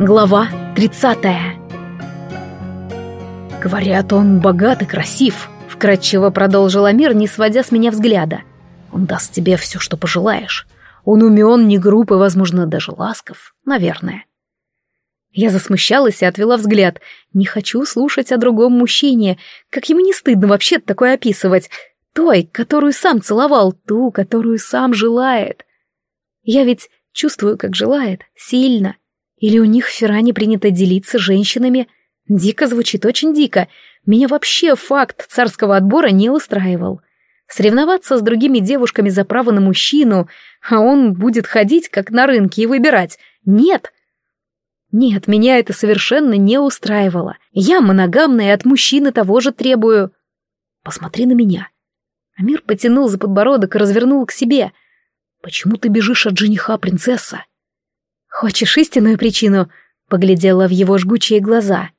Глава 30 «Говорят, он богат и красив», — вкратчиво продолжил Амир, не сводя с меня взгляда. «Он даст тебе все, что пожелаешь. Он умен, не груб и, возможно, даже ласков. Наверное». Я засмущалась и отвела взгляд. Не хочу слушать о другом мужчине. Как ему не стыдно вообще такое описывать. Той, которую сам целовал, ту, которую сам желает. Я ведь чувствую, как желает, сильно. Или у них в Ферране принято делиться женщинами? Дико звучит, очень дико. Меня вообще факт царского отбора не устраивал. Соревноваться с другими девушками за право на мужчину, а он будет ходить, как на рынке, и выбирать. Нет. Нет, меня это совершенно не устраивало. Я моногамная от мужчины того же требую. Посмотри на меня. Амир потянул за подбородок и развернул к себе. Почему ты бежишь от жениха, принцесса? «Хочешь истинную причину?» — поглядела в его жгучие глаза.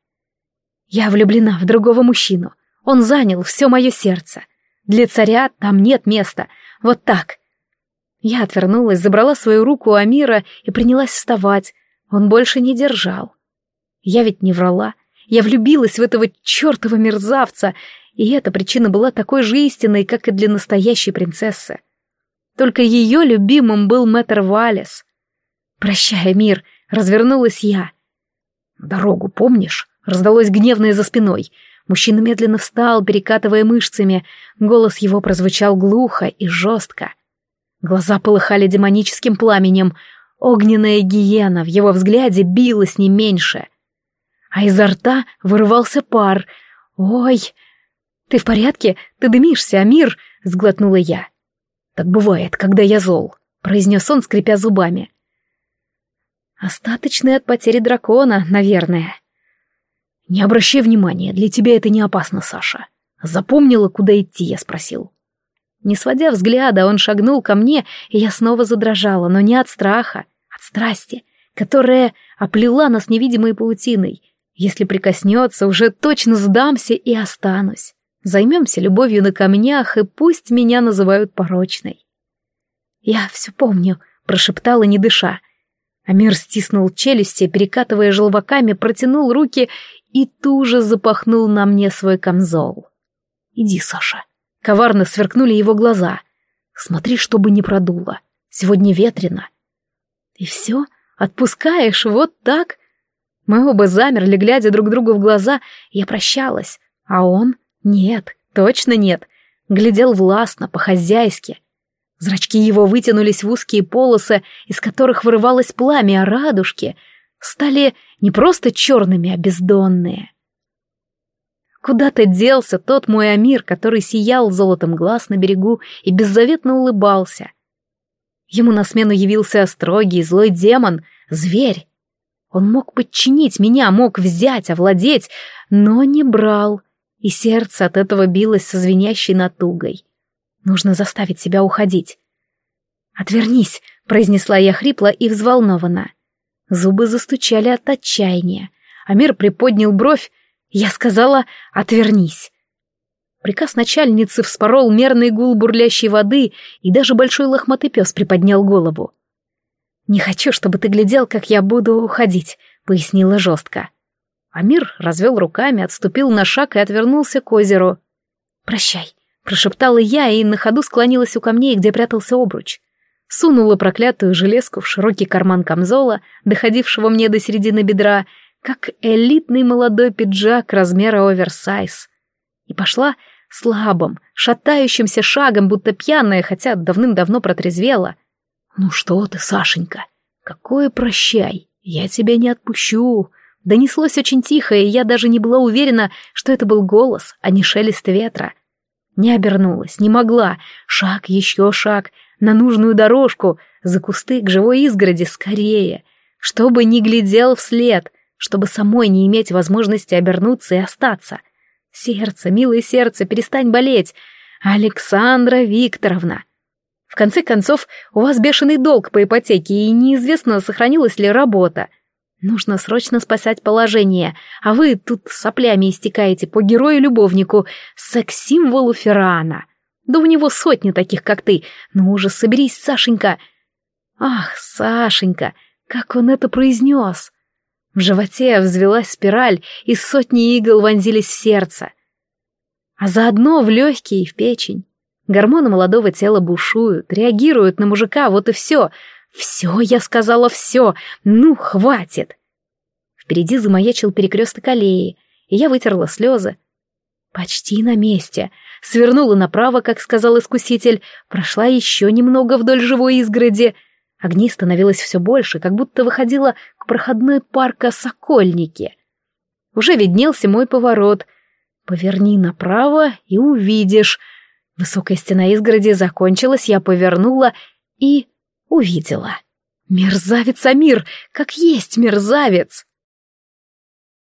«Я влюблена в другого мужчину. Он занял все мое сердце. Для царя там нет места. Вот так». Я отвернулась, забрала свою руку у Амира и принялась вставать. Он больше не держал. Я ведь не врала. Я влюбилась в этого чертова мерзавца, и эта причина была такой же истинной, как и для настоящей принцессы. Только ее любимым был мэтр Валес. «Прощай, мир!» — развернулась я. «Дорогу помнишь?» — раздалось гневное за спиной. Мужчина медленно встал, перекатывая мышцами. Голос его прозвучал глухо и жестко. Глаза полыхали демоническим пламенем. Огненная гиена в его взгляде билась не меньше. А изо рта вырывался пар. «Ой! Ты в порядке? Ты дымишься, Амир!» — сглотнула я. «Так бывает, когда я зол», — произнес он, скрипя зубами. Остаточный от потери дракона, наверное. Не обращай внимания, для тебя это не опасно, Саша. Запомнила, куда идти, я спросил. Не сводя взгляда, он шагнул ко мне, и я снова задрожала, но не от страха, от страсти, которая оплела нас невидимой паутиной. Если прикоснется, уже точно сдамся и останусь. Займемся любовью на камнях, и пусть меня называют порочной. «Я все помню», — прошептала, не дыша. Амир стиснул челюсти, перекатывая желваками, протянул руки и туже запахнул на мне свой камзол. «Иди, Саша». Коварно сверкнули его глаза. «Смотри, чтобы не продуло. Сегодня ветрено». «И все? Отпускаешь? Вот так?» Мы оба замерли, глядя друг другу в глаза, я прощалась. А он? Нет, точно нет. Глядел властно, по-хозяйски. Зрачки его вытянулись в узкие полосы, из которых вырывалось пламя, а радужки стали не просто черными, а бездонные. Куда-то делся тот мой Амир, который сиял золотом глаз на берегу и беззаветно улыбался. Ему на смену явился строгий злой демон, зверь. Он мог подчинить меня, мог взять, овладеть, но не брал, и сердце от этого билось со звенящей натугой. Нужно заставить себя уходить. «Отвернись», — произнесла я хрипло и взволнованно. Зубы застучали от отчаяния. Амир приподнял бровь. Я сказала «отвернись». Приказ начальницы вспорол мерный гул бурлящей воды, и даже большой лохматый пес приподнял голову. «Не хочу, чтобы ты глядел, как я буду уходить», — пояснила жестко. Амир развел руками, отступил на шаг и отвернулся к озеру. «Прощай», Прошептала я и на ходу склонилась у камней, где прятался обруч. Сунула проклятую железку в широкий карман камзола, доходившего мне до середины бедра, как элитный молодой пиджак размера оверсайз. И пошла слабым, шатающимся шагом, будто пьяная, хотя давным-давно протрезвела. «Ну что ты, Сашенька, какое прощай, я тебя не отпущу!» Донеслось очень тихо, и я даже не была уверена, что это был голос, а не шелест ветра. Не обернулась, не могла. Шаг, еще шаг, на нужную дорожку, за кусты к живой изгороди, скорее. Чтобы не глядел вслед, чтобы самой не иметь возможности обернуться и остаться. Сердце, милое сердце, перестань болеть. Александра Викторовна. В конце концов, у вас бешеный долг по ипотеке, и неизвестно, сохранилась ли работа. — Нужно срочно спасать положение, а вы тут соплями истекаете по герою-любовнику, секс-символу Феррана. Да у него сотни таких, как ты. Ну уже соберись, Сашенька. Ах, Сашенька, как он это произнес. В животе взвелась спираль, и сотни игл вонзились в сердце. А заодно в легкие и в печень. Гормоны молодого тела бушуют, реагируют на мужика, вот и все. Все, я сказала, все. Ну, хватит. Впереди замаячил перекресток аллеи, и я вытерла слезы. Почти на месте. Свернула направо, как сказал искуситель, прошла еще немного вдоль живой изгороди. Огней становилось все больше, как будто выходила к проходной парка Сокольники. Уже виднелся мой поворот. Поверни направо и увидишь. Высокая стена изгороди закончилась, я повернула и увидела. Мерзавец Амир, как есть мерзавец!